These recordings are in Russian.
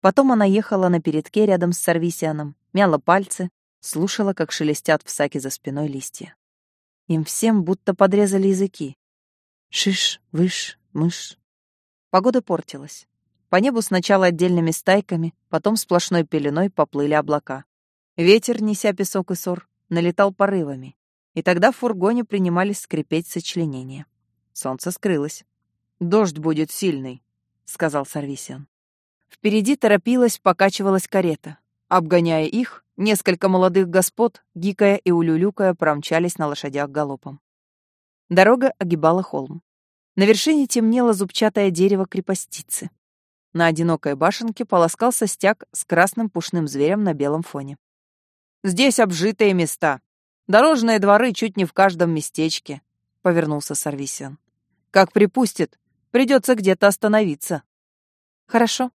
Потом она ехала на передке рядом с Сарвисианом, мяла пальцы, слушала, как шелестят в саке за спиной листья. Им всем будто подрезали языки. Шиш, выш, мышь. Погода портилась. По небу сначала отдельными стайками, потом сплошной пеленой поплыли облака. Ветер, неся песок и сор, налетал порывами, и тогда в фургоне принимались скрипеть сочленения. Солнце скрылось. «Дождь будет сильный», — сказал Сарвисиан. Впереди торопилась, покачивалась карета. Обгоняя их, несколько молодых господ, гикая и улюлюкая, промчались на лошадях галопом. Дорога огибала холм. На вершине темнело зубчатое дерево крепостицы. На одинокой башенке полоскался стяг с красным пушным зверем на белом фоне. «Здесь обжитые места. Дорожные дворы чуть не в каждом местечке», — повернулся Сарвисиан. «Как припустит, придется где-то остановиться». «Хорошо», —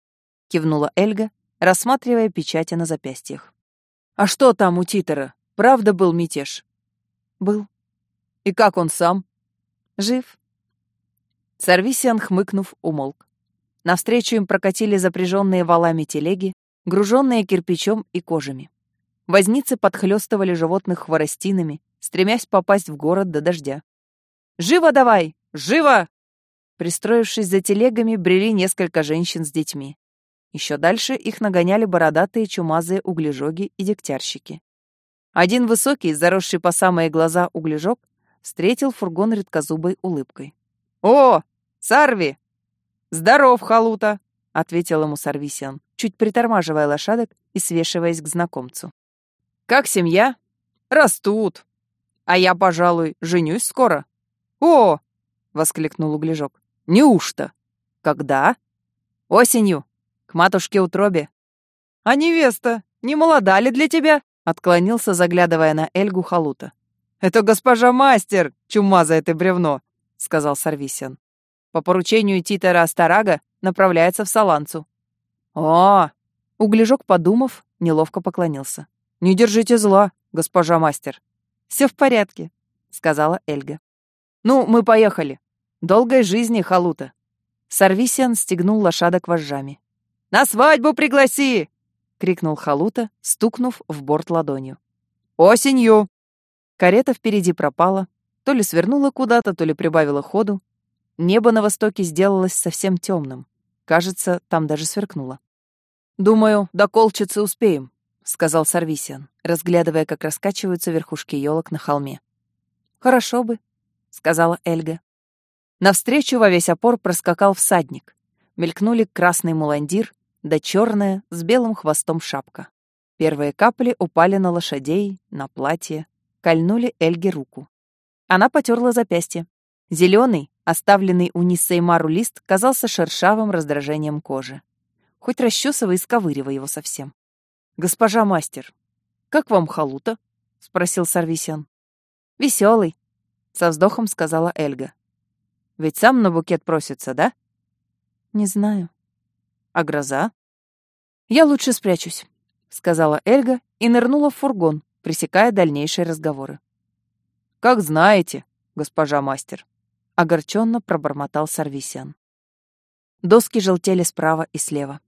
кивнула Эльга, рассматривая печати на запястьях. «А что там у Титера? Правда был мятеж?» «Был». «И как он сам?» «Жив». Сарвисиан, хмыкнув, умолк. Навстречу им прокатили запряженные валами телеги, груженные кирпичом и кожами. Возницы подхлёстывали животных хворостинами, стремясь попасть в город до дождя. «Живо давай! Живо!» Пристроившись за телегами, брели несколько женщин с детьми. Еще дальше их нагоняли бородатые чумазые углежоги и дегтярщики. Один высокий, заросший по самые глаза углежок, встретил фургон редкозубой улыбкой. «О, Сарви! «Здоров, халута!» — ответил ему Сарвисиан, чуть притормаживая лошадок и свешиваясь к знакомцу. «Как семья?» «Растут. А я, пожалуй, женюсь скоро». «О!» — воскликнул углежок. «Неужто? Когда?» «Осенью. К матушке утробе». «А невеста не молода ли для тебя?» — отклонился, заглядывая на Эльгу Халута. «Это госпожа мастер, чумазое ты бревно», — сказал Сарвисиан по поручению Титера Астарага направляется в Саланцу. О! Углежок, подумав, неловко поклонился. Не держите зла, госпожа мастер. Все в порядке, сказала Эльга. Ну, мы поехали. Долгой жизни, халута. Сарвисиан стегнул лошадок вожжами. «На свадьбу пригласи!» — крикнул Халута, стукнув в борт ладонью. «Осенью!» Карета впереди пропала, то ли свернула куда-то, то ли прибавила ходу, Небо на востоке сделалось совсем темным. Кажется, там даже сверкнуло. «Думаю, до Колчицы успеем», — сказал Сарвисиан, разглядывая, как раскачиваются верхушки елок на холме. «Хорошо бы», — сказала Эльга. Навстречу во весь опор проскакал всадник. Мелькнули красный муландир, да черная с белым хвостом шапка. Первые капли упали на лошадей, на платье, кольнули Эльге руку. Она потерла запястье. Зеленый, Оставленный у Ниссеймару лист казался шершавым раздражением кожи. Хоть расчесывай и сковыривай его совсем. «Госпожа мастер, как вам халута?» — спросил Сарвисян. «Веселый», — со вздохом сказала Эльга. «Ведь сам на букет просится, да?» «Не знаю». «А гроза?» «Я лучше спрячусь», — сказала Эльга и нырнула в фургон, пресекая дальнейшие разговоры. «Как знаете, госпожа мастер», огорченно пробормотал Сарвисян. Доски желтели справа и слева.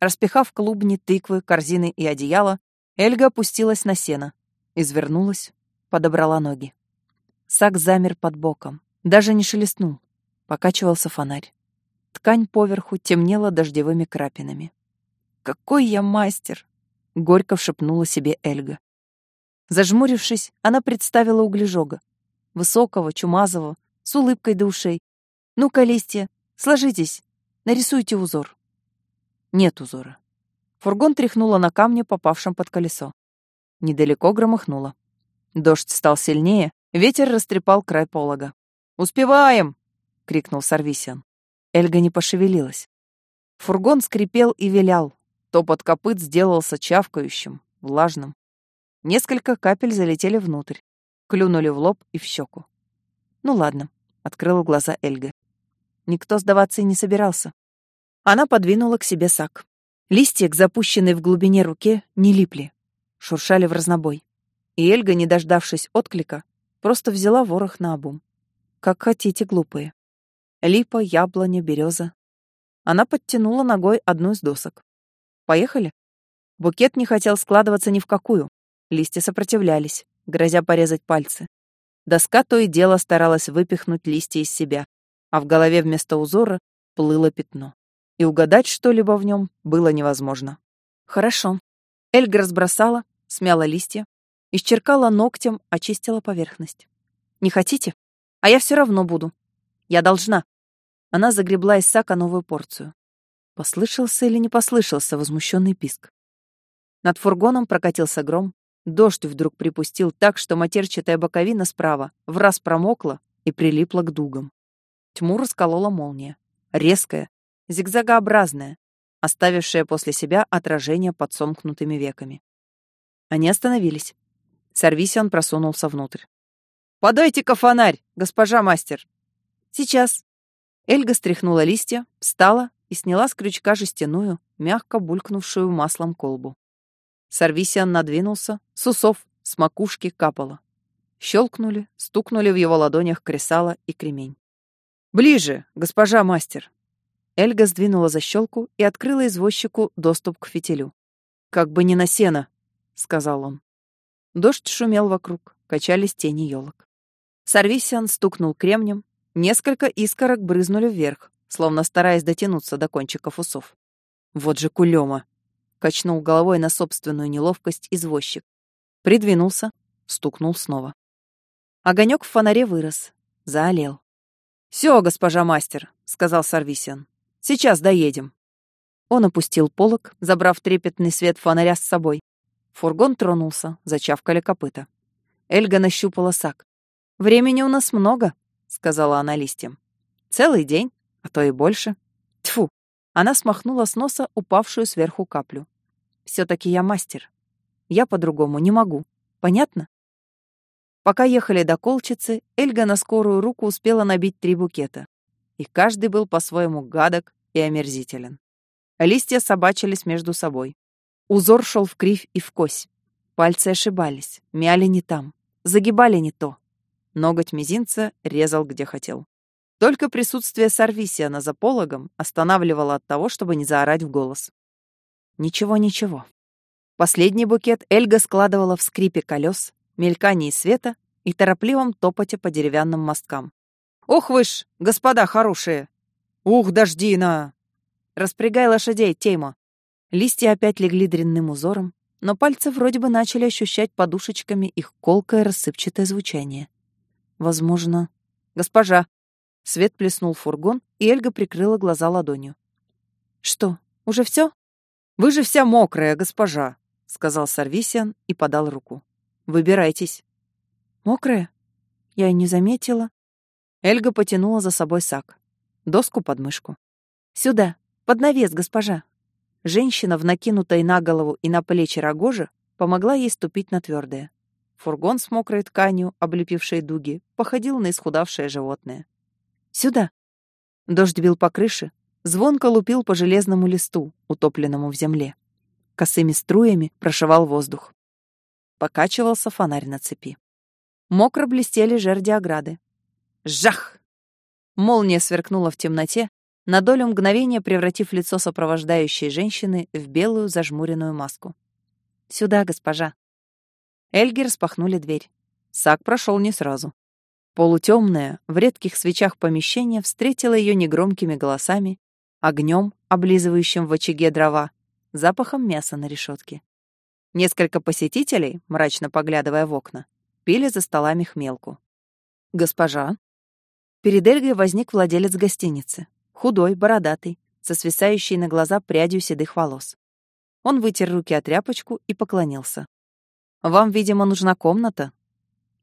Распихав клубни, тыквы, корзины и одеяло, Эльга опустилась на сено, извернулась, подобрала ноги. Сак замер под боком, даже не шелестнул. Покачивался фонарь. Ткань поверху темнела дождевыми крапинами. «Какой я мастер!» — горько шепнула себе Эльга. Зажмурившись, она представила углежога. Высокого, чумазого, с улыбкой до ушей. «Ну-ка, листья, сложитесь, нарисуйте узор». Нет узора. Фургон тряхнуло на камне, попавшем под колесо. Недалеко громыхнуло. Дождь стал сильнее, ветер растрепал край полога. «Успеваем!» — крикнул Сарвисиан. Эльга не пошевелилась. Фургон скрипел и вилял. Топот копыт сделался чавкающим, влажным. Несколько капель залетели внутрь, клюнули в лоб и в щеку. Ну ладно, открыла глаза Эльга. Никто сдаваться и не собирался. Она подвинула к себе сак. Листья к запущенной в глубине руке не липли, шуршали в разнобой. И Эльга, не дождавшись отклика, просто взяла ворох на обум. Как хотите, глупые. Липа, яблоня, береза. Она подтянула ногой одну из досок. Поехали?» Букет не хотел складываться ни в какую. Листья сопротивлялись, грозя порезать пальцы. Доска то и дело старалась выпихнуть листья из себя, а в голове вместо узора плыло пятно. И угадать что-либо в нем было невозможно. «Хорошо». Эльга разбросала, смяла листья, исчеркала ногтем, очистила поверхность. «Не хотите? А я все равно буду. Я должна». Она загребла из сака новую порцию. Послышался или не послышался возмущенный писк. Над фургоном прокатился гром, дождь вдруг припустил так, что матерчатая боковина справа в раз промокла и прилипла к дугам. Тьму расколола молния, резкая, зигзагообразная, оставившая после себя отражение под сомкнутыми веками. Они остановились. Сорвисион просунулся внутрь. «Подайте-ка фонарь, госпожа мастер!» «Сейчас!» Эльга стряхнула листья, встала и сняла с крючка жестяную, мягко булькнувшую маслом колбу. Сорвисиан надвинулся, с усов, с макушки капало. Щелкнули, стукнули в его ладонях кресало и кремень. «Ближе, госпожа мастер!» Эльга сдвинула защелку и открыла извозчику доступ к фитилю. «Как бы не на сено», — сказал он. Дождь шумел вокруг, качались тени елок. Сорвисиан стукнул кремнем, несколько искорок брызнули вверх, словно стараясь дотянуться до кончиков усов. «Вот же кулема!» Качнул головой на собственную неловкость извозчик. Придвинулся, стукнул снова. Огонек в фонаре вырос, заолел. «Все, госпожа мастер», — сказал Сарвисиан. «Сейчас доедем». Он опустил полог, забрав трепетный свет фонаря с собой. Фургон тронулся, зачавкали копыта. Эльга нащупала сак. «Времени у нас много», — сказала она листьям. «Целый день, а то и больше. Тьфу, она смахнула с носа упавшую сверху каплю. «Все-таки я мастер. Я по-другому не могу. Понятно?» Пока ехали до Колчицы, Эльга на скорую руку успела набить три букета. И каждый был по-своему гадок и омерзителен. Листья собачились между собой. Узор шел в кривь и в кось. Пальцы ошибались, мяли не там, загибали не то. Ноготь мизинца резал где хотел. Только присутствие Сарвисиана за пологом останавливало от того, чтобы не заорать в голос. Ничего, ничего. Последний букет Эльга складывала в скрипе колес, мелькании света и торопливом топоте по деревянным мосткам. «Ух вы ж, господа хорошие! Ух, дождина!» «Распрягай лошадей, Теймо!» Листья опять легли дрянным узором, но пальцы вроде бы начали ощущать подушечками их колкое рассыпчатое звучание. Возможно... «Госпожа, Свет плеснул фургон, и Эльга прикрыла глаза ладонью. «Что, уже все? «Вы же вся мокрая, госпожа», — сказал Сарвисиан и подал руку. «Выбирайтесь». «Мокрая? Я и не заметила». Эльга потянула за собой сак. Доску под мышку. «Сюда, под навес, госпожа». Женщина в накинутой на голову и на плечи рогоже помогла ей ступить на твердое. Фургон с мокрой тканью, облепившей дуги, походил на исхудавшее животное. Сюда!» Дождь бил по крыше, звонко лупил по железному листу, утопленному в земле. Косыми струями прошивал воздух. Покачивался фонарь на цепи. Мокро блестели жерди ограды. Жах! Молния сверкнула в темноте, на долю мгновения превратив лицо сопровождающей женщины в белую зажмуренную маску. «Сюда, госпожа!» Эльги распахнули дверь. Сак прошел не сразу. Полутемное, в редких свечах помещение встретило ее негромкими голосами, огнем, облизывающим в очаге дрова, запахом мяса на решетке. Несколько посетителей, мрачно поглядывая в окна, пили за столами хмелку. «Госпожа?» Перед Эльгой возник владелец гостиницы, худой, бородатый, со свисающей на глаза прядью седых волос. Он вытер руки от тряпочку и поклонился. «Вам, видимо, нужна комната?»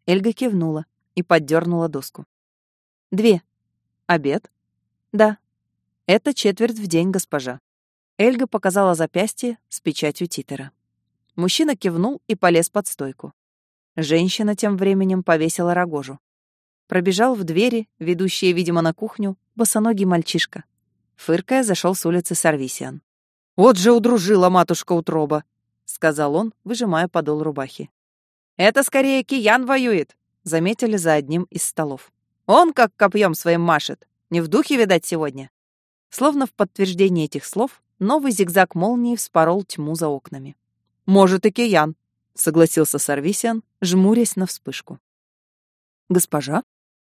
Эльга кивнула, и поддернула доску. «Две. Обед?» «Да. Это четверть в день, госпожа». Эльга показала запястье с печатью титера. Мужчина кивнул и полез под стойку. Женщина тем временем повесила рогожу. Пробежал в двери, ведущие, видимо, на кухню, босоногий мальчишка. Фыркая, зашел с улицы Сарвисиан. «Вот же удружила матушка утроба!» — сказал он, выжимая подол рубахи. «Это скорее киян воюет!» заметили за одним из столов. «Он как копьем своим машет! Не в духе, видать, сегодня!» Словно в подтверждение этих слов, новый зигзаг молнии вспорол тьму за окнами. «Может, и Киян», — согласился Сарвисиан, жмурясь на вспышку. «Госпожа?»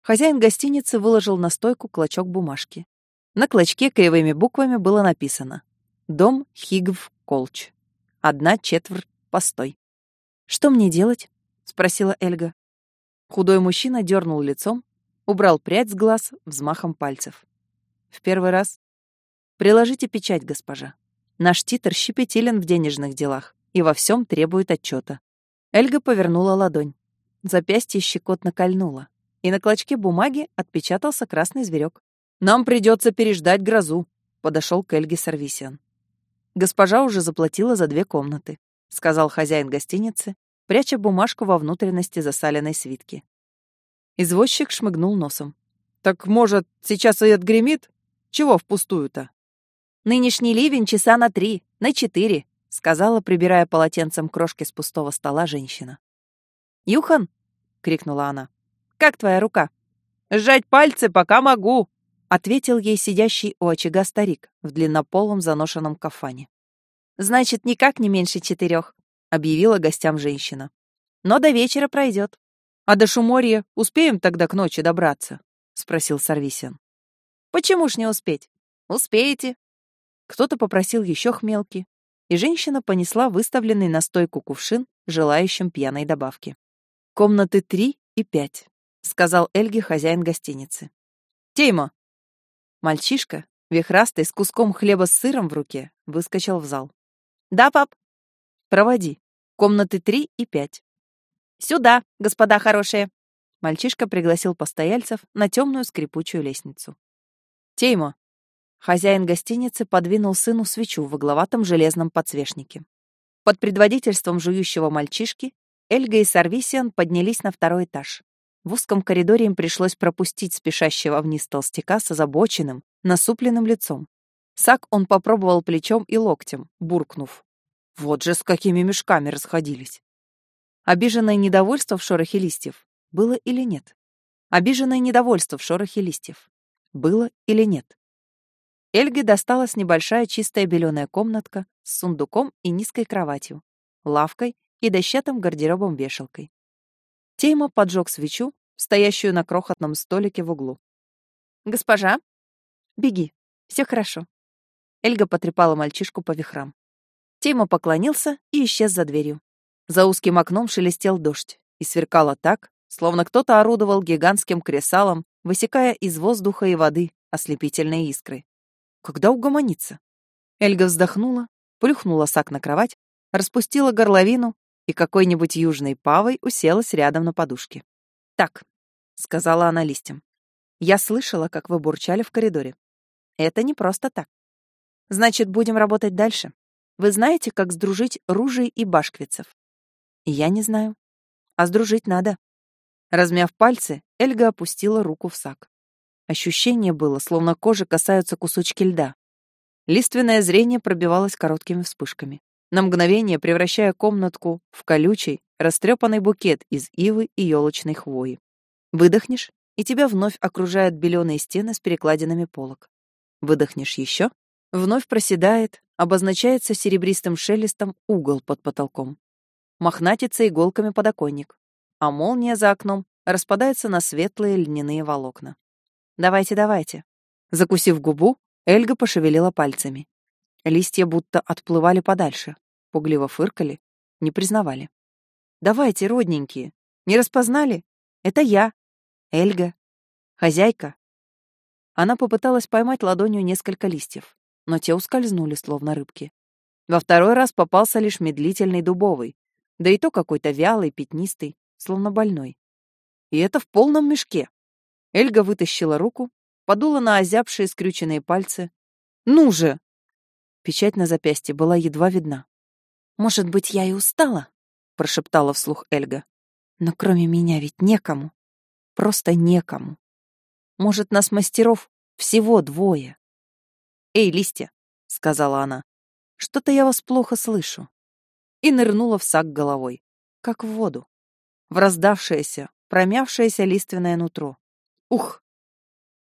Хозяин гостиницы выложил на стойку клочок бумажки. На клочке кривыми буквами было написано «Дом Хигв Колч. Одна четверть постой». «Что мне делать?» — спросила Эльга. Худой мужчина дернул лицом, убрал прядь с глаз взмахом пальцев. В первый раз «Приложите печать, госпожа. Наш титр щепетилен в денежных делах и во всем требует отчета». Эльга повернула ладонь. Запястье щекотно кольнуло, и на клочке бумаги отпечатался красный зверек. «Нам придется переждать грозу», — подошел к Эльге Сарвисиан. «Госпожа уже заплатила за две комнаты», — сказал хозяин гостиницы, пряча бумажку во внутренности засаленной свитки. Извозчик шмыгнул носом. «Так, может, сейчас и отгремит? Чего впустую-то?» «Нынешний ливень часа на три, на четыре», — сказала, прибирая полотенцем крошки с пустого стола женщина. «Юхан!» — крикнула она. «Как твоя рука?» «Сжать пальцы, пока могу!» — ответил ей сидящий у очага старик в длиннополом заношенном кафане. «Значит, никак не меньше четырех», — объявила гостям женщина. «Но до вечера пройдет». «А до Шуморья успеем тогда к ночи добраться?» — спросил Сарвисин. «Почему ж не успеть? Успеете. Кто-то попросил еще хмелки, и женщина понесла выставленный на стойку кувшин желающим пьяной добавки. «Комнаты три и пять», — сказал Эльге хозяин гостиницы. «Тейма!» Мальчишка, вихрастый, с куском хлеба с сыром в руке, выскочил в зал. «Да, пап?» «Проводи. Комнаты три и пять». «Сюда, господа хорошие!» Мальчишка пригласил постояльцев на темную скрипучую лестницу. «Тейма, Хозяин гостиницы подвинул сыну свечу в угловатом железном подсвечнике. Под предводительством жующего мальчишки Эльга и Сарвисиан поднялись на второй этаж. В узком коридоре им пришлось пропустить спешащего вниз толстяка с озабоченным, насупленным лицом. Сак он попробовал плечом и локтем, буркнув. Вот же с какими мешками расходились. Обиженное недовольство в шорохе листьев было или нет? Обиженное недовольство в шорохе листьев было или нет? Эльге досталась небольшая чистая беленая комнатка с сундуком и низкой кроватью, лавкой и дощатым гардеробом-вешалкой. Тейма поджег свечу, стоящую на крохотном столике в углу. «Госпожа?» «Беги, все хорошо». Эльга потрепала мальчишку по вихрам. Тейма поклонился и исчез за дверью. За узким окном шелестел дождь и сверкало так, словно кто-то орудовал гигантским кресалом, высекая из воздуха и воды ослепительные искры. Когда угомонится? Эльга вздохнула, плюхнула сак на кровать, распустила горловину и какой-нибудь южной павой уселась рядом на подушке. «Так», — сказала она листьям, — «я слышала, как вы бурчали в коридоре. Это не просто так. Значит, будем работать дальше. Вы знаете, как сдружить ружей и башквицев?» «Я не знаю. А сдружить надо». Размяв пальцы, Эльга опустила руку в сак. Ощущение было, словно кожи касаются кусочки льда. Лиственное зрение пробивалось короткими вспышками, на мгновение превращая комнатку в колючий, растрепанный букет из ивы и елочной хвои. Выдохнешь, и тебя вновь окружают беленые стены с перекладинами полок. Выдохнешь еще, вновь проседает, обозначается серебристым шелестом угол под потолком. Мохнатится иголками подоконник, а молния за окном распадается на светлые льняные волокна. Давайте, давайте. Закусив губу, Эльга пошевелила пальцами. Листья будто отплывали подальше, пугливо фыркали, не признавали. Давайте, родненькие. Не распознали? Это я, Эльга, хозяйка. Она попыталась поймать ладонью несколько листьев, но те ускользнули, словно рыбки. Во второй раз попался лишь медлительный дубовый, да и то какой-то вялый, пятнистый, словно больной. И это в полном мешке. Эльга вытащила руку, подула на озябшие скрюченные пальцы. «Ну же!» Печать на запястье была едва видна. «Может быть, я и устала?» — прошептала вслух Эльга. «Но кроме меня ведь некому. Просто некому. Может, нас мастеров всего двое?» «Эй, листья!» — сказала она. «Что-то я вас плохо слышу». И нырнула в сак головой, как в воду, в раздавшееся, промявшееся лиственное нутро. Ух!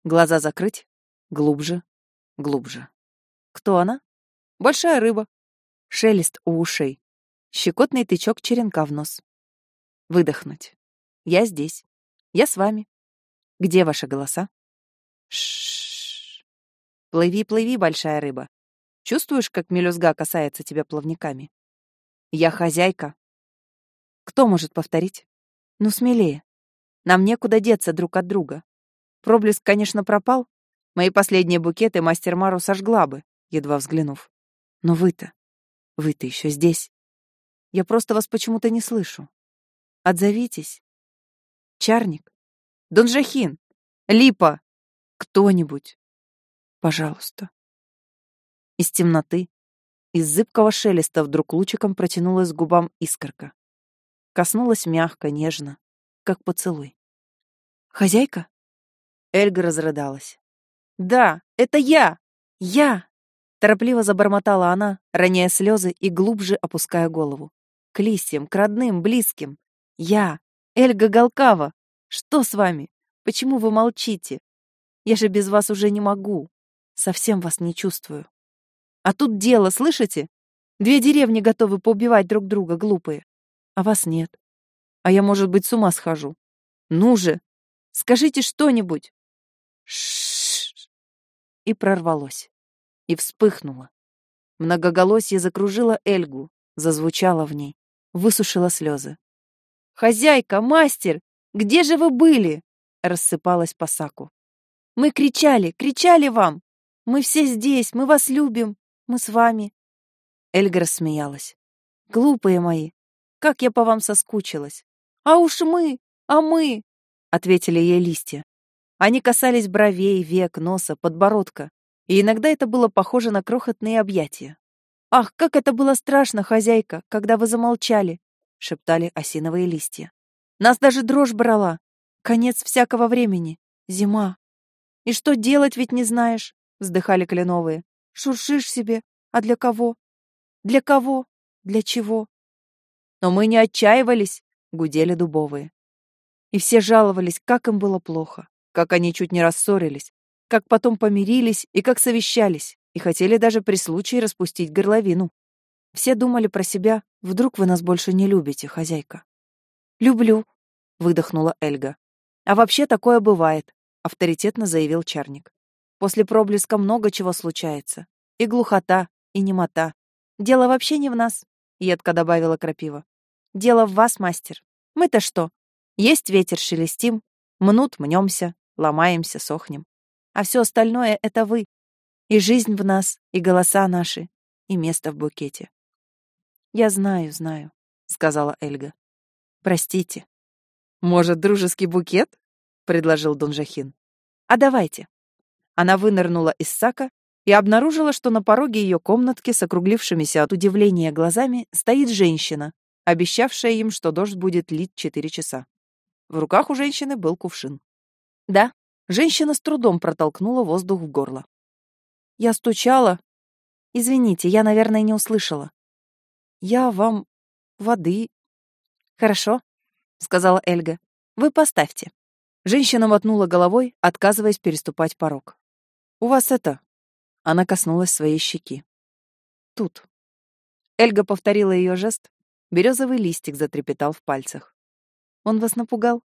Глаза закрыть. Глубже. Глубже. Кто она? Большая рыба. Шелест у ушей. Щекотный тычок черенка в нос. Выдохнуть. Я здесь. Я с вами. Где ваши голоса? Шш. Плыви, плыви, большая рыба. Чувствуешь, как мелюзга касается тебя плавниками? Я хозяйка. Кто может повторить? Ну, смелее. Нам некуда деться друг от друга. Проблеск, конечно, пропал. Мои последние букеты мастер Мару сожгла бы, едва взглянув. Но вы-то, вы-то еще здесь. Я просто вас почему-то не слышу. Отзовитесь. Чарник. Донжахин. Липа. Кто-нибудь. Пожалуйста. Из темноты, из зыбкого шелеста вдруг лучиком протянулась к губам искорка. Коснулась мягко, нежно, как поцелуй. «Хозяйка?» Эльга разрыдалась. «Да, это я! Я!» Торопливо забормотала она, роняя слезы и глубже опуская голову к листьям, к родным, близким. Я, Эльга Галкава. Что с вами? Почему вы молчите? Я же без вас уже не могу. Совсем вас не чувствую. А тут дело, слышите? Две деревни готовы поубивать друг друга, глупые. А вас нет. А я, может быть, с ума схожу. Ну же, скажите что-нибудь. Шш. И прорвалось. И вспыхнуло. Многоголосье закружило Эльгу, зазвучало в ней высушила слезы. «Хозяйка, мастер, где же вы были?» рассыпалась по саку. «Мы кричали, кричали вам! Мы все здесь, мы вас любим, мы с вами!» Эльга рассмеялась. «Глупые мои, как я по вам соскучилась! А уж мы, а мы!» ответили ей листья. Они касались бровей, век, носа, подбородка, и иногда это было похоже на крохотные объятия. «Ах, как это было страшно, хозяйка, когда вы замолчали!» — шептали осиновые листья. «Нас даже дрожь брала! Конец всякого времени! Зима! И что делать ведь не знаешь!» — вздыхали кленовые. «Шуршишь себе! А для кого? Для кого? Для чего?» «Но мы не отчаивались!» — гудели дубовые. И все жаловались, как им было плохо, как они чуть не рассорились, как потом помирились и как совещались и хотели даже при случае распустить горловину. Все думали про себя, вдруг вы нас больше не любите, хозяйка. «Люблю», — выдохнула Эльга. «А вообще такое бывает», — авторитетно заявил Чарник. «После проблеска много чего случается. И глухота, и немота. Дело вообще не в нас», — едко добавила Крапива. «Дело в вас, мастер. Мы-то что? Есть ветер, шелестим, мнут, мнемся, ломаемся, сохнем. А все остальное — это вы, и жизнь в нас, и голоса наши, и место в букете. «Я знаю, знаю», — сказала Эльга. «Простите». «Может, дружеский букет?» — предложил Дон Жахин. «А давайте». Она вынырнула из сака и обнаружила, что на пороге ее комнатки с округлившимися от удивления глазами стоит женщина, обещавшая им, что дождь будет лить четыре часа. В руках у женщины был кувшин. Да, женщина с трудом протолкнула воздух в горло. Я стучала. Извините, я, наверное, не услышала. Я вам воды. Хорошо, сказала Эльга. Вы поставьте. Женщина мотнула головой, отказываясь переступать порог. У вас это... Она коснулась своей щеки. Тут. Эльга повторила ее жест. Березовый листик затрепетал в пальцах. Он вас напугал?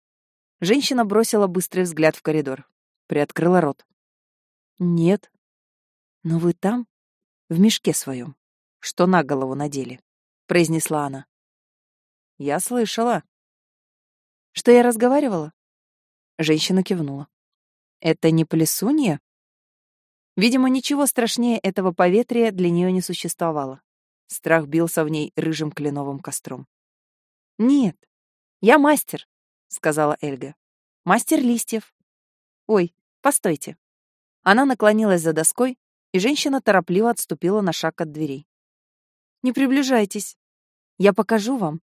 Женщина бросила быстрый взгляд в коридор. Приоткрыла рот. Нет, «Но вы там, в мешке своем, что на голову надели», — произнесла она. «Я слышала». «Что я разговаривала?» Женщина кивнула. «Это не плесунья?» Видимо, ничего страшнее этого поветрия для нее не существовало. Страх бился в ней рыжим кленовым костром. «Нет, я мастер», — сказала Эльга. «Мастер листьев». «Ой, постойте». Она наклонилась за доской, и женщина торопливо отступила на шаг от дверей. «Не приближайтесь. Я покажу вам».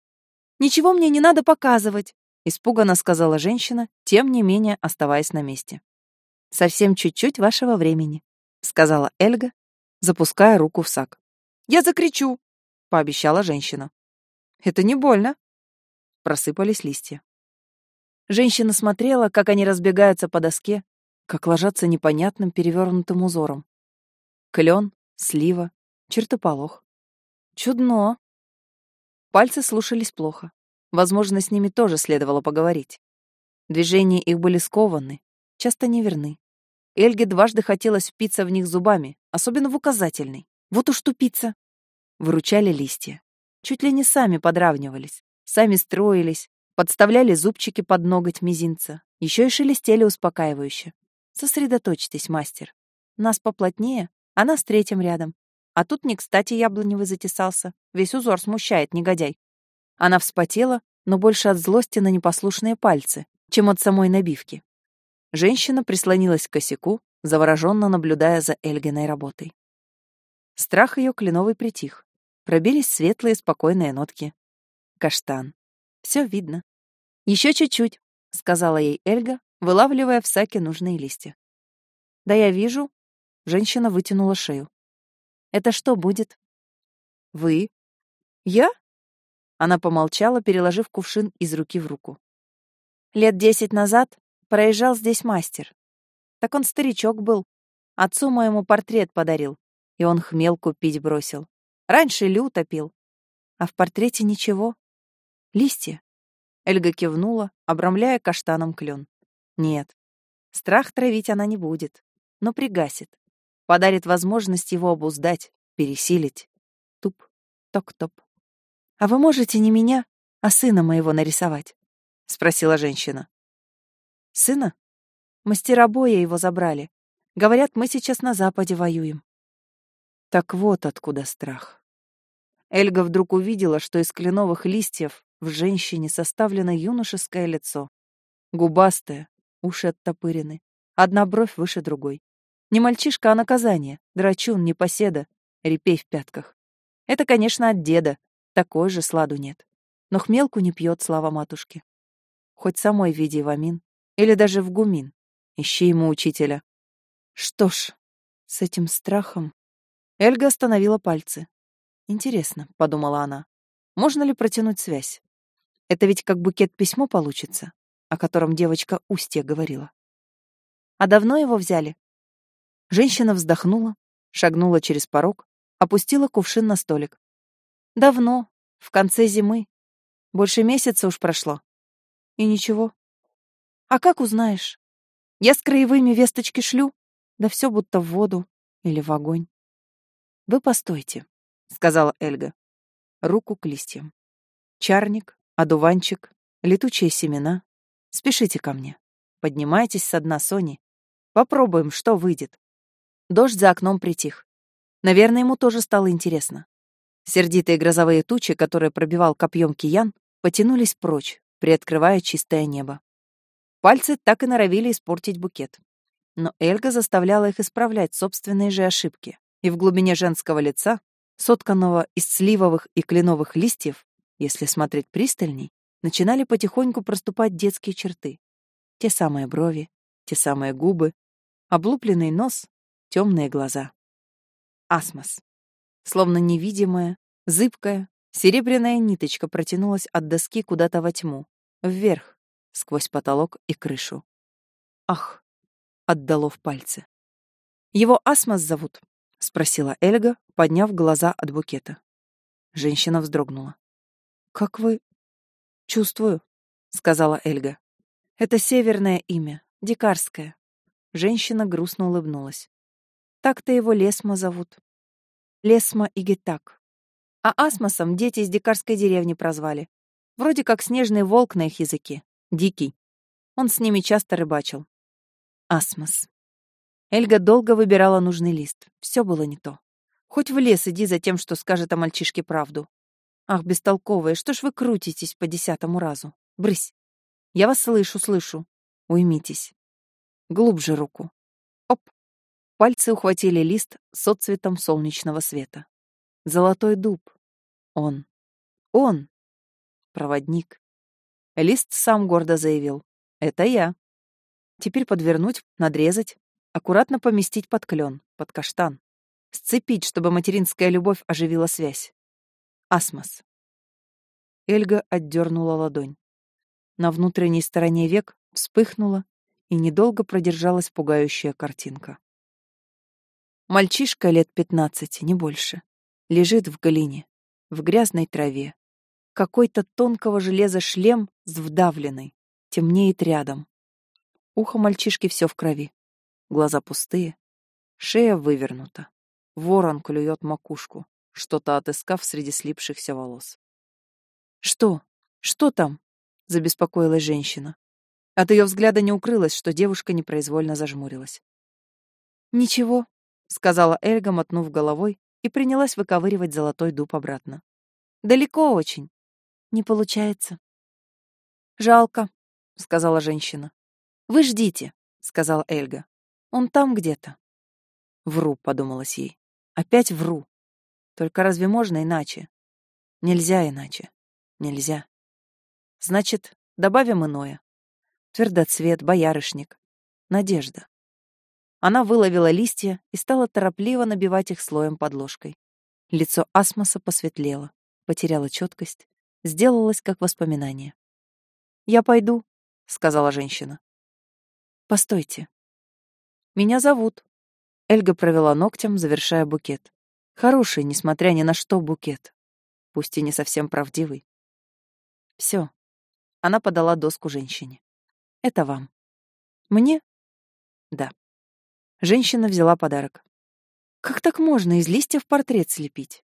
«Ничего мне не надо показывать», — испуганно сказала женщина, тем не менее оставаясь на месте. «Совсем чуть-чуть вашего времени», — сказала Эльга, запуская руку в сак. «Я закричу», — пообещала женщина. «Это не больно». Просыпались листья. Женщина смотрела, как они разбегаются по доске, как ложатся непонятным перевернутым узором. Клен, слива, Чертополох. Чудно. Пальцы слушались плохо. Возможно, с ними тоже следовало поговорить. Движения их были скованы, часто неверны. Эльге дважды хотелось впиться в них зубами, особенно в указательный. Вот уж тупица. Выручали листья. Чуть ли не сами подравнивались, сами строились, подставляли зубчики под ноготь мизинца, еще и шелестели успокаивающе. Сосредоточьтесь, мастер. Нас поплотнее, а нас третьим рядом. А тут не кстати яблоневый затесался. Весь узор смущает, негодяй. Она вспотела, но больше от злости на непослушные пальцы, чем от самой набивки. Женщина прислонилась к косяку, завороженно наблюдая за Эльгиной работой. Страх ее кленовый притих. Пробились светлые, спокойные нотки. Каштан. Все видно. Еще чуть-чуть, сказала ей Эльга, вылавливая в саке нужные листья. Да я вижу. Женщина вытянула шею. Это что будет? Вы? Я? Она помолчала, переложив кувшин из руки в руку. Лет десять назад проезжал здесь мастер. Так он старичок был. Отцу моему портрет подарил, и он хмел купить бросил. Раньше люто пил. А в портрете ничего. Листья. Эльга кивнула, обрамляя каштаном клен. Нет, страх травить она не будет, но пригасит. Подарит возможность его обуздать, пересилить. Туп, ток-топ. «А вы можете не меня, а сына моего нарисовать?» — спросила женщина. «Сына? Мастера боя его забрали. Говорят, мы сейчас на Западе воюем». Так вот откуда страх. Эльга вдруг увидела, что из кленовых листьев в женщине составлено юношеское лицо. Губастое, уши оттопырены, одна бровь выше другой. Не мальчишка, а наказание, драчун, непоседа, репей в пятках. Это, конечно, от деда, такой же сладу нет. Но хмелку не пьет, слава матушке. Хоть самой види в Амин, или даже в Гумин. Ищи ему учителя. Что ж, с этим страхом... Эльга остановила пальцы. Интересно, подумала она, можно ли протянуть связь? Это ведь как букет письмо получится, о котором девочка Устья говорила. А давно его взяли? Женщина вздохнула, шагнула через порог, опустила кувшин на столик. Давно, в конце зимы. Больше месяца уж прошло. И ничего. А как узнаешь? Я с краевыми весточки шлю, да все будто в воду или в огонь. Вы постойте, сказала Эльга. Руку к листьям. Чарник, одуванчик, летучие семена. Спешите ко мне. Поднимайтесь с дна Сони. Попробуем, что выйдет. Дождь за окном притих. Наверное, ему тоже стало интересно. Сердитые грозовые тучи, которые пробивал копьем киян, потянулись прочь, приоткрывая чистое небо. Пальцы так и норовили испортить букет. Но Эльга заставляла их исправлять собственные же ошибки, и в глубине женского лица, сотканного из сливовых и кленовых листьев, если смотреть пристальней, начинали потихоньку проступать детские черты. Те самые брови, те самые губы, облупленный нос, темные глаза. Асмос. Словно невидимая, зыбкая, серебряная ниточка протянулась от доски куда-то во тьму, вверх, сквозь потолок и крышу. Ах, отдало в пальцы. Его Асмос зовут, спросила Эльга, подняв глаза от букета. Женщина вздрогнула. Как вы чувствую, сказала Эльга. Это северное имя, дикарское. Женщина грустно улыбнулась. Так-то его Лесма зовут. Лесма и Гетак. А Асмосом дети из дикарской деревни прозвали. Вроде как снежный волк на их языке. Дикий. Он с ними часто рыбачил. Асмос. Эльга долго выбирала нужный лист. Все было не то. Хоть в лес иди за тем, что скажет о мальчишке правду. Ах, бестолковые, что ж вы крутитесь по десятому разу? Брысь. Я вас слышу, слышу. Уймитесь. Глубже руку. Оп. Пальцы ухватили лист с отцветом солнечного света. Золотой дуб. Он. Он. Проводник. Лист сам гордо заявил. Это я. Теперь подвернуть, надрезать, аккуратно поместить под клен, под каштан. Сцепить, чтобы материнская любовь оживила связь. Асмос. Эльга отдернула ладонь. На внутренней стороне век вспыхнула и недолго продержалась пугающая картинка. Мальчишка лет пятнадцати, не больше. Лежит в глине, в грязной траве. Какой-то тонкого железа шлем с вдавленной, темнеет рядом. Ухо мальчишки все в крови. Глаза пустые, шея вывернута. Ворон клюет макушку, что-то отыскав среди слипшихся волос. «Что? Что там?» — забеспокоилась женщина. От ее взгляда не укрылось, что девушка непроизвольно зажмурилась. «Ничего», — сказала Эльга, мотнув головой, и принялась выковыривать золотой дуб обратно. «Далеко очень. Не получается». «Жалко», — сказала женщина. «Вы ждите», — сказала Эльга. «Он там где-то». «Вру», — подумалось ей. «Опять вру. Только разве можно иначе? Нельзя иначе. Нельзя. Значит, добавим иное. Твердоцвет, боярышник. Надежда. Она выловила листья и стала торопливо набивать их слоем под ложкой. Лицо Асмоса посветлело, потеряло четкость, сделалось как воспоминание. «Я пойду», — сказала женщина. «Постойте. Меня зовут». Эльга провела ногтем, завершая букет. Хороший, несмотря ни на что, букет. Пусть и не совсем правдивый. Все. Она подала доску женщине. Это вам. Мне? Да. Женщина взяла подарок. Как так можно из листьев портрет слепить?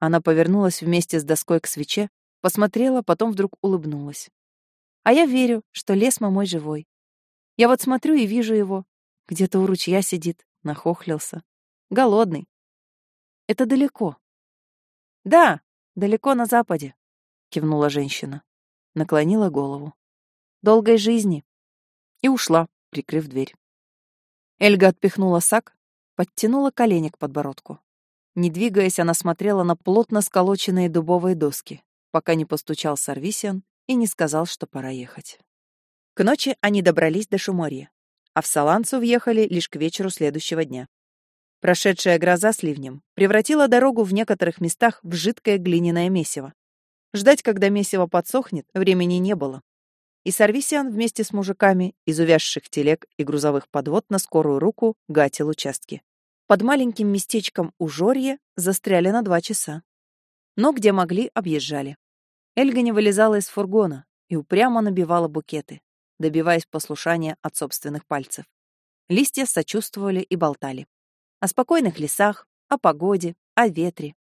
Она повернулась вместе с доской к свече, посмотрела, потом вдруг улыбнулась. А я верю, что Лесма мой живой. Я вот смотрю и вижу его. Где-то у ручья сидит, нахохлился. Голодный. Это далеко. Да, далеко на западе, кивнула женщина. Наклонила голову. Долгой жизни. И ушла, прикрыв дверь. Эльга отпихнула сак, подтянула колени к подбородку. Не двигаясь, она смотрела на плотно сколоченные дубовые доски, пока не постучал Сарвисиан и не сказал, что пора ехать. К ночи они добрались до Шуморья, а в Саланцу въехали лишь к вечеру следующего дня. Прошедшая гроза с ливнем превратила дорогу в некоторых местах в жидкое глиняное месиво. Ждать, когда месиво подсохнет, времени не было и Сарвисиан вместе с мужиками из увязших телег и грузовых подвод на скорую руку гатил участки. Под маленьким местечком Ужорье застряли на два часа. Но где могли, объезжали. Эльга не вылезала из фургона и упрямо набивала букеты, добиваясь послушания от собственных пальцев. Листья сочувствовали и болтали. О спокойных лесах, о погоде, о ветре,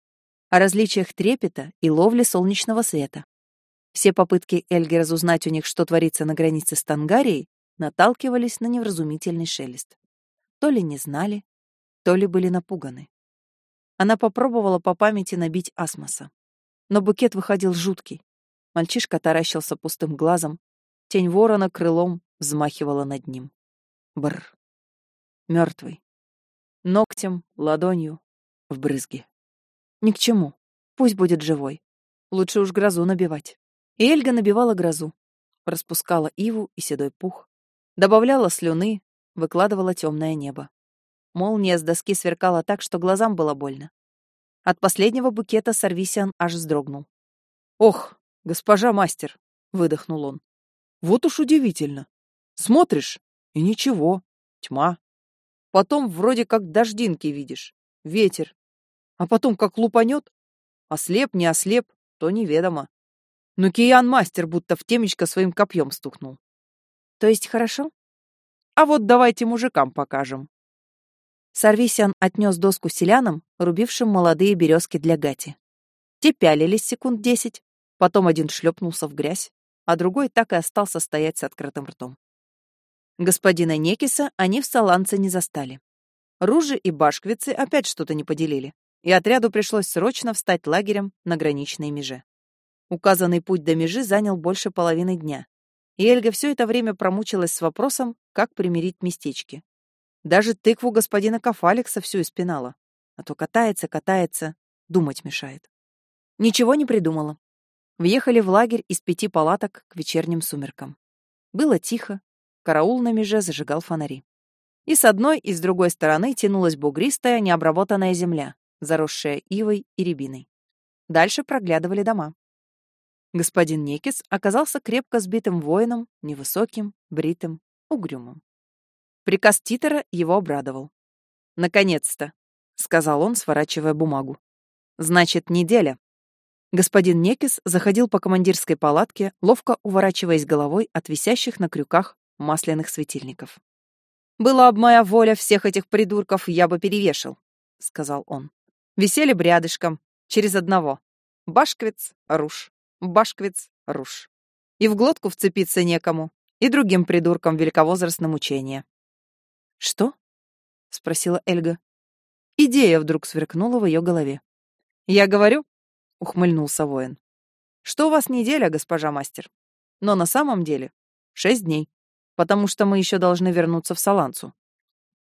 о различиях трепета и ловли солнечного света. Все попытки Эльги разузнать у них, что творится на границе с Тангарией, наталкивались на невразумительный шелест. То ли не знали, то ли были напуганы. Она попробовала по памяти набить асмоса. Но букет выходил жуткий. Мальчишка таращился пустым глазом, тень ворона крылом взмахивала над ним. Бр. Мертвый. Ногтем, ладонью, в брызге. Ни к чему. Пусть будет живой. Лучше уж грозу набивать. И Эльга набивала грозу, распускала иву и седой пух, добавляла слюны, выкладывала темное небо. Молния с доски сверкала так, что глазам было больно. От последнего букета Сарвисиан аж вздрогнул. «Ох, госпожа мастер!» — выдохнул он. «Вот уж удивительно. Смотришь, и ничего, тьма. Потом вроде как дождинки видишь, ветер. А потом как лупанет, ослеп, не ослеп, то неведомо но Киян-мастер будто в темечко своим копьем стукнул. То есть хорошо? А вот давайте мужикам покажем. Сарвисян отнес доску селянам, рубившим молодые березки для гати. Те пялились секунд десять, потом один шлепнулся в грязь, а другой так и остался стоять с открытым ртом. Господина Некиса они в Саланце не застали. Ружи и башквицы опять что-то не поделили, и отряду пришлось срочно встать лагерем на граничной меже. Указанный путь до межи занял больше половины дня. И Эльга все это время промучилась с вопросом, как примирить местечки. Даже тыкву господина Кафалекса всю испинала. А то катается, катается, думать мешает. Ничего не придумала. Въехали в лагерь из пяти палаток к вечерним сумеркам. Было тихо, караул на меже зажигал фонари. И с одной, и с другой стороны тянулась бугристая, необработанная земля, заросшая ивой и рябиной. Дальше проглядывали дома. Господин Некис оказался крепко сбитым воином, невысоким, бритым, угрюмым. Приказ Титера его обрадовал. «Наконец-то!» — сказал он, сворачивая бумагу. Значит, неделя. Господин Некис заходил по командирской палатке, ловко уворачиваясь головой от висящих на крюках масляных светильников. «Была б моя воля всех этих придурков, я бы перевешал», — сказал он. «Висели б рядышком, через одного. Башквиц, руш, башквиц, руш. И в глотку вцепиться некому, и другим придуркам великовозрастным учение». «Что?» — спросила Эльга. Идея вдруг сверкнула в ее голове. «Я говорю, ухмыльнулся воин. Что у вас неделя, госпожа мастер? Но на самом деле шесть дней, потому что мы еще должны вернуться в Саланцу.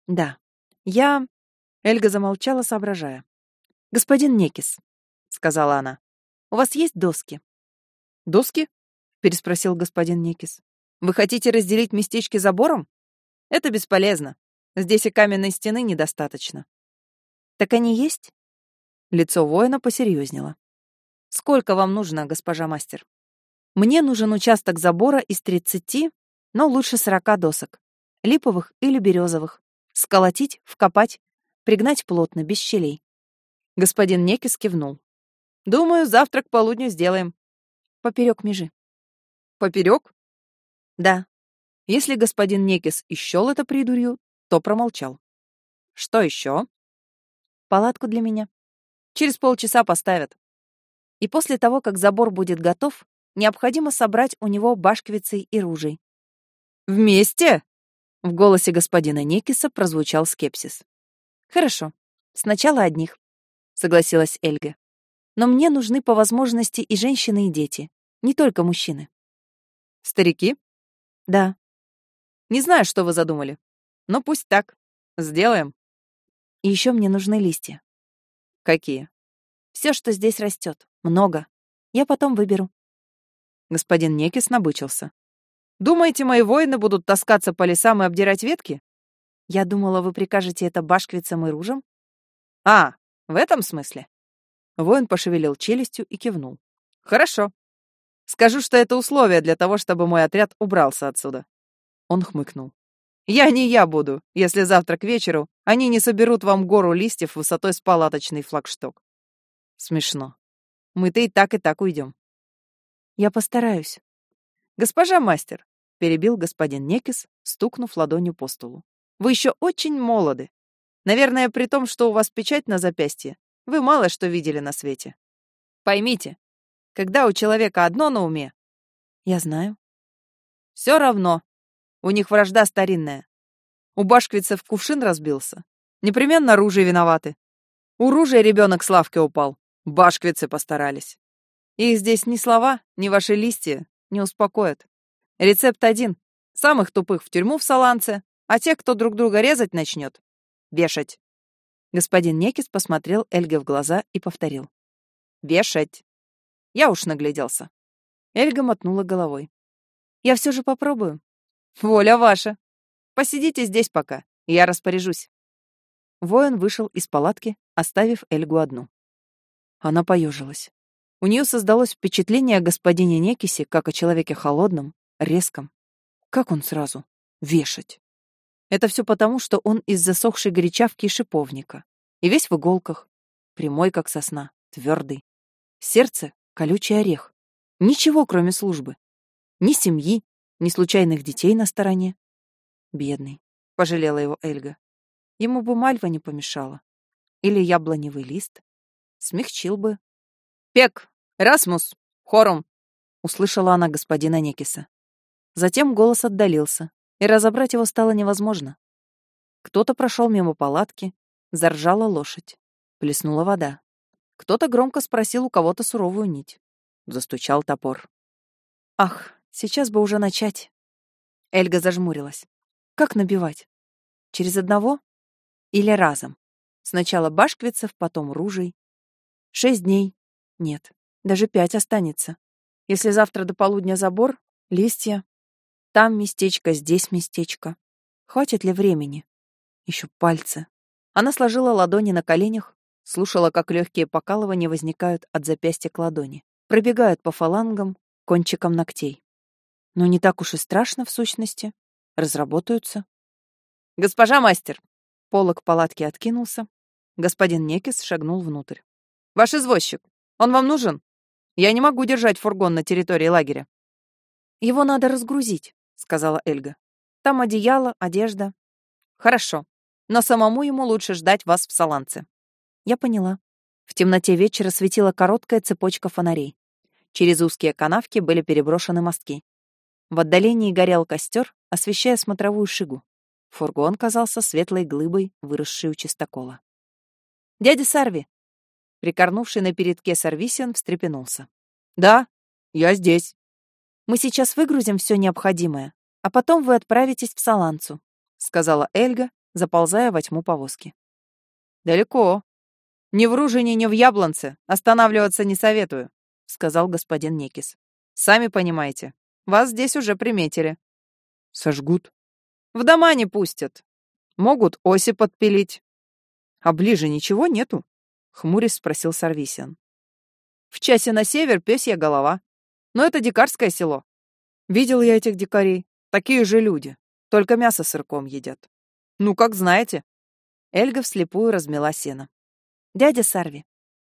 Да, я... Эльга замолчала, соображая. «Господин Некис», — сказала она, — «у вас есть доски?» «Доски?» — переспросил господин Некис. «Вы хотите разделить местечки забором? Это бесполезно. Здесь и каменной стены недостаточно». «Так они есть?» Лицо воина посерьезнело. Сколько вам нужно, госпожа мастер? Мне нужен участок забора из 30, но лучше 40 досок. Липовых или березовых. Сколотить, вкопать, пригнать плотно, без щелей. Господин Некис кивнул. Думаю, завтра к полудню сделаем. Поперек межи. Поперек? Да. Если господин Некис и счел это придурью, то промолчал. Что еще? Палатку для меня. Через полчаса поставят. И после того, как забор будет готов, необходимо собрать у него башквицы и ружей. «Вместе?» — в голосе господина Некиса прозвучал скепсис. «Хорошо. Сначала одних», — согласилась Эльга. «Но мне нужны по возможности и женщины, и дети, не только мужчины». «Старики?» «Да». «Не знаю, что вы задумали, но пусть так. Сделаем». «И еще мне нужны листья». «Какие?» «Все, что здесь растет. Много. Я потом выберу. Господин Некис набычился. Думаете, мои воины будут таскаться по лесам и обдирать ветки? Я думала, вы прикажете это башквицам и ружам. А, в этом смысле? Воин пошевелил челюстью и кивнул. Хорошо. Скажу, что это условие для того, чтобы мой отряд убрался отсюда. Он хмыкнул. Я не я буду, если завтра к вечеру они не соберут вам гору листьев высотой с палаточный флагшток. Смешно. Мы-то и так, и так уйдем. Я постараюсь. Госпожа мастер, перебил господин Некис, стукнув ладонью по столу. Вы еще очень молоды. Наверное, при том, что у вас печать на запястье, вы мало что видели на свете. Поймите, когда у человека одно на уме... Я знаю. Все равно. У них вражда старинная. У башквицев кувшин разбился. Непременно ружья виноваты. У ружья ребенок с лавки упал. Башквицы постарались. Их здесь ни слова, ни ваши листья не успокоят. Рецепт один. Самых тупых в тюрьму в Саланце, а тех, кто друг друга резать начнет, вешать. Господин Некис посмотрел Эльге в глаза и повторил. «Вешать!» Я уж нагляделся. Эльга мотнула головой. «Я все же попробую». «Воля ваша! Посидите здесь пока, я распоряжусь». Воин вышел из палатки, оставив Эльгу одну. Она поежилась. У нее создалось впечатление о господине Некисе как о человеке холодном, резком. Как он сразу? Вешать. Это все потому, что он из засохшей горячавки и шиповника. И весь в иголках. Прямой, как сосна, твердый. Сердце — колючий орех. Ничего, кроме службы. Ни семьи, ни случайных детей на стороне. Бедный. Пожалела его Эльга. Ему бы мальва не помешала. Или яблоневый лист смягчил бы. «Пек! Расмус! Хорум!» — услышала она господина Некиса. Затем голос отдалился, и разобрать его стало невозможно. Кто-то прошел мимо палатки, заржала лошадь, плеснула вода. Кто-то громко спросил у кого-то суровую нить. Застучал топор. «Ах, сейчас бы уже начать!» Эльга зажмурилась. «Как набивать? Через одного? Или разом? Сначала башквицев, потом ружей, Шесть дней. Нет, даже пять останется. Если завтра до полудня забор, листья. Там местечко, здесь местечко. Хватит ли времени? Еще пальцы. Она сложила ладони на коленях, слушала, как легкие покалывания возникают от запястья к ладони, пробегают по фалангам, кончикам ногтей. Но не так уж и страшно в сущности. Разработаются. «Госпожа мастер!» Полок палатки откинулся. Господин Некис шагнул внутрь. Ваш извозчик. Он вам нужен? Я не могу держать фургон на территории лагеря». «Его надо разгрузить», — сказала Эльга. «Там одеяло, одежда». «Хорошо. Но самому ему лучше ждать вас в Саланце». Я поняла. В темноте вечера светила короткая цепочка фонарей. Через узкие канавки были переброшены мостки. В отдалении горел костер, освещая смотровую шигу. Фургон казался светлой глыбой, выросшей у чистокола. «Дядя Сарви!» Прикорнувший на передке Сарвисиан встрепенулся. «Да, я здесь». «Мы сейчас выгрузим все необходимое, а потом вы отправитесь в Саланцу», сказала Эльга, заползая во тьму повозки. «Далеко. Ни в Ружине, ни в Яблонце останавливаться не советую», сказал господин Некис. «Сами понимаете, вас здесь уже приметили». «Сожгут?» «В дома не пустят. Могут оси подпилить». «А ближе ничего нету?» хмурясь спросил Сарвисиан. В часе на север пёсья голова. Но это дикарское село. Видел я этих дикарей. Такие же люди. Только мясо сырком едят. Ну, как знаете. Эльга вслепую размела сено. Дядя Сарви,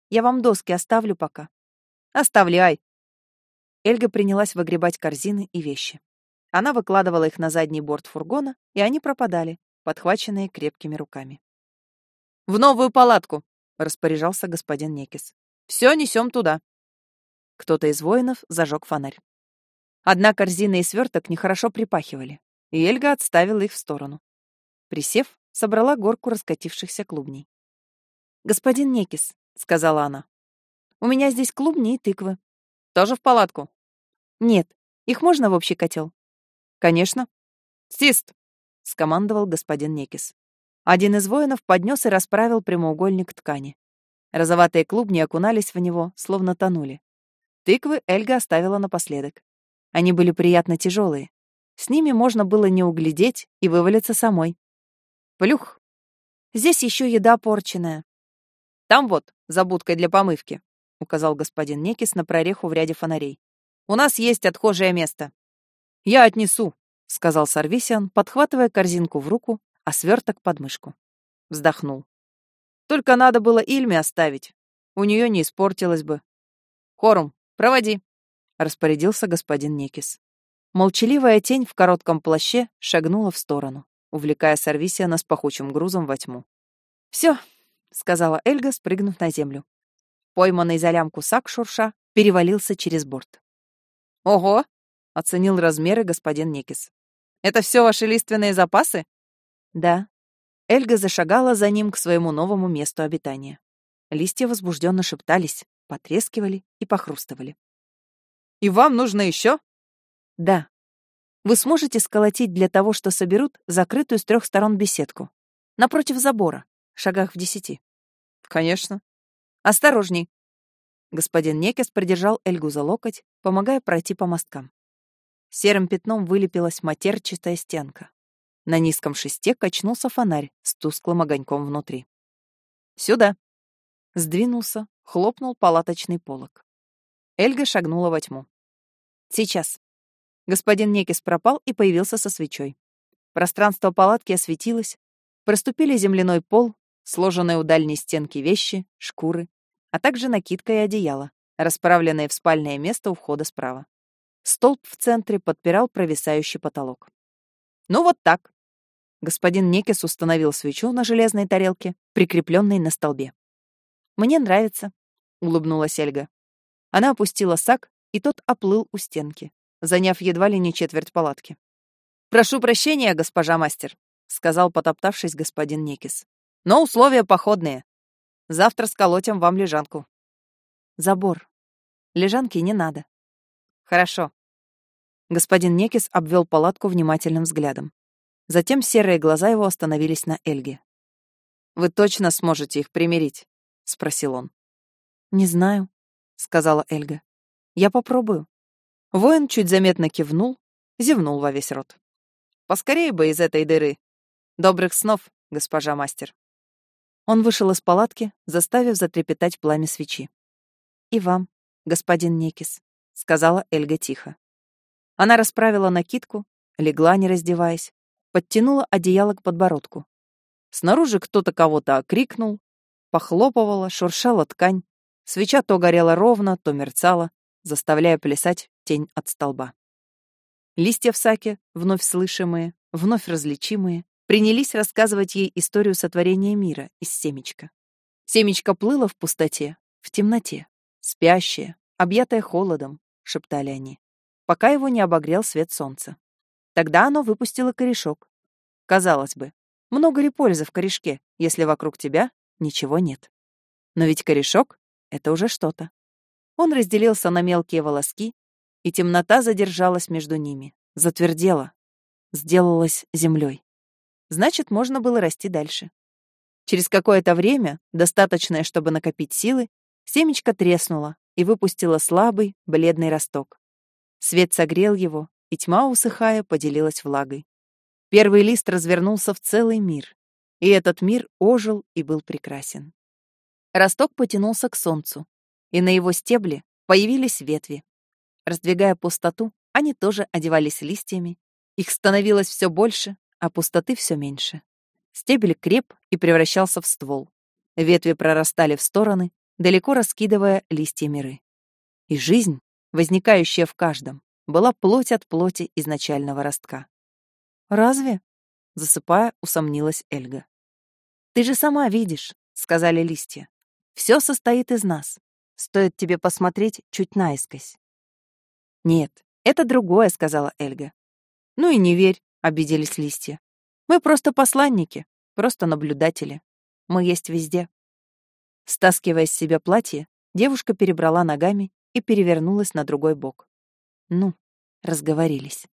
я вам доски оставлю пока. Оставляй. Эльга принялась выгребать корзины и вещи. Она выкладывала их на задний борт фургона, и они пропадали, подхваченные крепкими руками. «В новую палатку!» распоряжался господин Некис. Все несем туда. Кто-то из воинов зажег фонарь. Одна корзина и сверток нехорошо припахивали, и Эльга отставила их в сторону. Присев, собрала горку раскатившихся клубней. «Господин Некис», — сказала она, — «у меня здесь клубни и тыквы». «Тоже в палатку?» «Нет. Их можно в общий котел?» «Конечно». «Сист!» — скомандовал господин Некис. Один из воинов поднес и расправил прямоугольник ткани. Розоватые клубни окунались в него, словно тонули. Тыквы Эльга оставила напоследок. Они были приятно тяжелые. С ними можно было не углядеть и вывалиться самой. Плюх. Здесь еще еда порченная. Там вот, за будкой для помывки, указал господин Некис на прореху в ряде фонарей. У нас есть отхожее место. Я отнесу, сказал Сарвисиан, подхватывая корзинку в руку а сверток под мышку. Вздохнул. Только надо было Ильме оставить. У нее не испортилось бы. Хорум, проводи, распорядился господин Некис. Молчаливая тень в коротком плаще шагнула в сторону, увлекая Сарвисиана с пахучим грузом во тьму. Все, сказала Эльга, спрыгнув на землю. Пойманный за лямку сак шурша перевалился через борт. Ого, оценил размеры господин Некис. Это все ваши лиственные запасы? Да. Эльга зашагала за ним к своему новому месту обитания. Листья возбужденно шептались, потрескивали и похрустывали. «И вам нужно еще?» «Да. Вы сможете сколотить для того, что соберут, закрытую с трех сторон беседку. Напротив забора, шагах в десяти». «Конечно. Осторожней». Господин Некес придержал Эльгу за локоть, помогая пройти по мосткам. Серым пятном вылепилась матерчатая стенка. На низком шесте качнулся фонарь с тусклым огоньком внутри. «Сюда!» Сдвинулся, хлопнул палаточный полог. Эльга шагнула во тьму. «Сейчас». Господин Некис пропал и появился со свечой. Пространство палатки осветилось, проступили земляной пол, сложенные у дальней стенки вещи, шкуры, а также накидка и одеяло, расправленные в спальное место у входа справа. Столб в центре подпирал провисающий потолок. Ну вот так. Господин Некис установил свечу на железной тарелке, прикрепленной на столбе. Мне нравится, улыбнулась Эльга. Она опустила сак, и тот оплыл у стенки, заняв едва ли не четверть палатки. Прошу прощения, госпожа мастер, сказал, потоптавшись господин Некис. Но условия походные. Завтра сколотим вам лежанку. Забор. Лежанки не надо. Хорошо. Господин Некис обвел палатку внимательным взглядом. Затем серые глаза его остановились на Эльге. «Вы точно сможете их примирить?» — спросил он. «Не знаю», — сказала Эльга. «Я попробую». Воин чуть заметно кивнул, зевнул во весь рот. «Поскорее бы из этой дыры. Добрых снов, госпожа мастер». Он вышел из палатки, заставив затрепетать пламя свечи. «И вам, господин Некис», — сказала Эльга тихо. Она расправила накидку, легла, не раздеваясь, подтянула одеяло к подбородку. Снаружи кто-то кого-то окрикнул, похлопывала, шуршала ткань. Свеча то горела ровно, то мерцала, заставляя плясать тень от столба. Листья в саке, вновь слышимые, вновь различимые, принялись рассказывать ей историю сотворения мира из семечка. Семечко плыло в пустоте, в темноте, спящее, объятое холодом, шептали они, пока его не обогрел свет солнца. Тогда оно выпустило корешок. Казалось бы, много ли пользы в корешке, если вокруг тебя ничего нет? Но ведь корешок — это уже что-то. Он разделился на мелкие волоски, и темнота задержалась между ними, затвердела, сделалась землей. Значит, можно было расти дальше. Через какое-то время, достаточное, чтобы накопить силы, семечко треснуло и выпустило слабый, бледный росток. Свет согрел его, и тьма, усыхая, поделилась влагой. Первый лист развернулся в целый мир, и этот мир ожил и был прекрасен. Росток потянулся к солнцу, и на его стебле появились ветви. Раздвигая пустоту, они тоже одевались листьями. Их становилось все больше, а пустоты все меньше. Стебель креп и превращался в ствол. Ветви прорастали в стороны, далеко раскидывая листья миры. И жизнь, возникающая в каждом, была плоть от плоти изначального ростка. «Разве?» — засыпая, усомнилась Эльга. «Ты же сама видишь», — сказали листья. «Все состоит из нас. Стоит тебе посмотреть чуть наискось». «Нет, это другое», — сказала Эльга. «Ну и не верь», — обиделись листья. «Мы просто посланники, просто наблюдатели. Мы есть везде». Стаскивая с себя платье, девушка перебрала ногами и перевернулась на другой бок. Ну, разговорились.